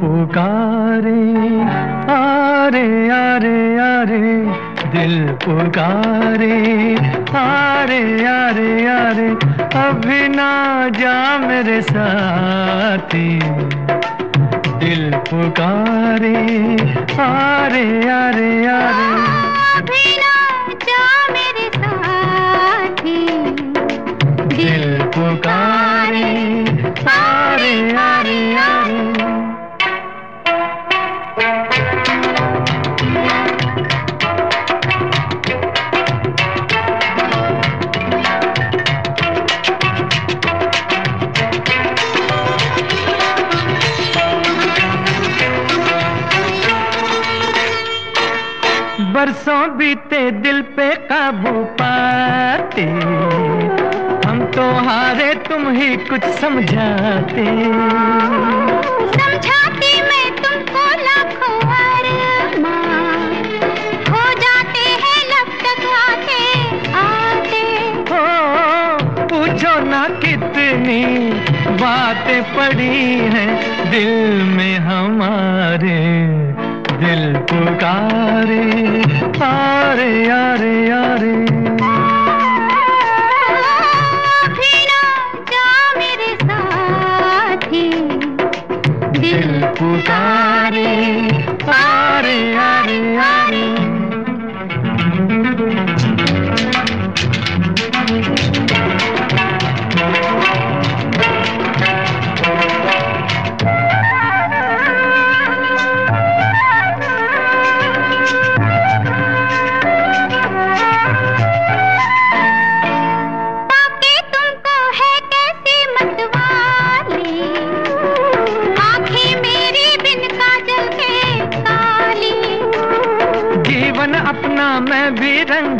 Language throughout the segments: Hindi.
पुकारे आरे आरे। दिल पुकारे आरे आरे आरे अभी ना जा मेरे साथी। दिल पुकारे आरे आरे आरे। अभी ना जा मेरे साथी। दिल पुकारे बरसों बीते दिल पे काबू पाते। हम तो हारे तुम ही कुछ समझाते। समझाती मैं तुमको लाखों हो जाते हैं लब आते। हो पूछो ना कितनी बातें पड़ी हैं दिल में हमारे। दिल पुकारे आरे आरे आरे। अभी ना जा मेरे साथी। दिल पुकारे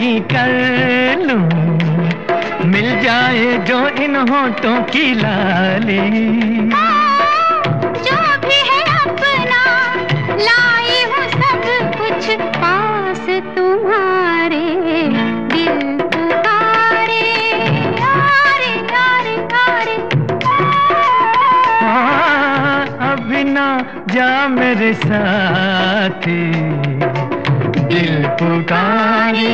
भी कर लूँ। मिल जाए जो इन होठों की लाली। जो भी है अपना लाई हूँ सब कुछ पास तुम्हारे। दिल पुकारे आरे आरे आरे हाँ, अभी ना जा मेरे साथी। दिल पुकारे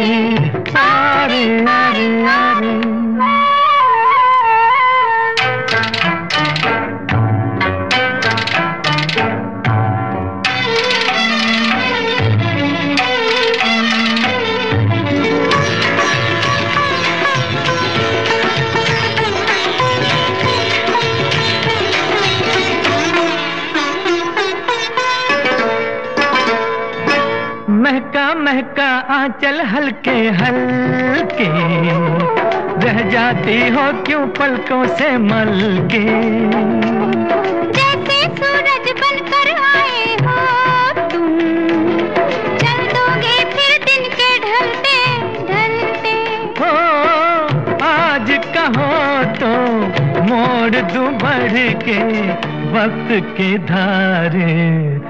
आरे आरे आंचल हल्के हल्के। रह जाती हो क्यों पलकों से मल के जैसे सूरज बनकर आए हो तुम चल दोगे फिर दिन के ढलते ढलते। हो आज कहो तो मोड़ दू बढ़ के वक्त के धारे।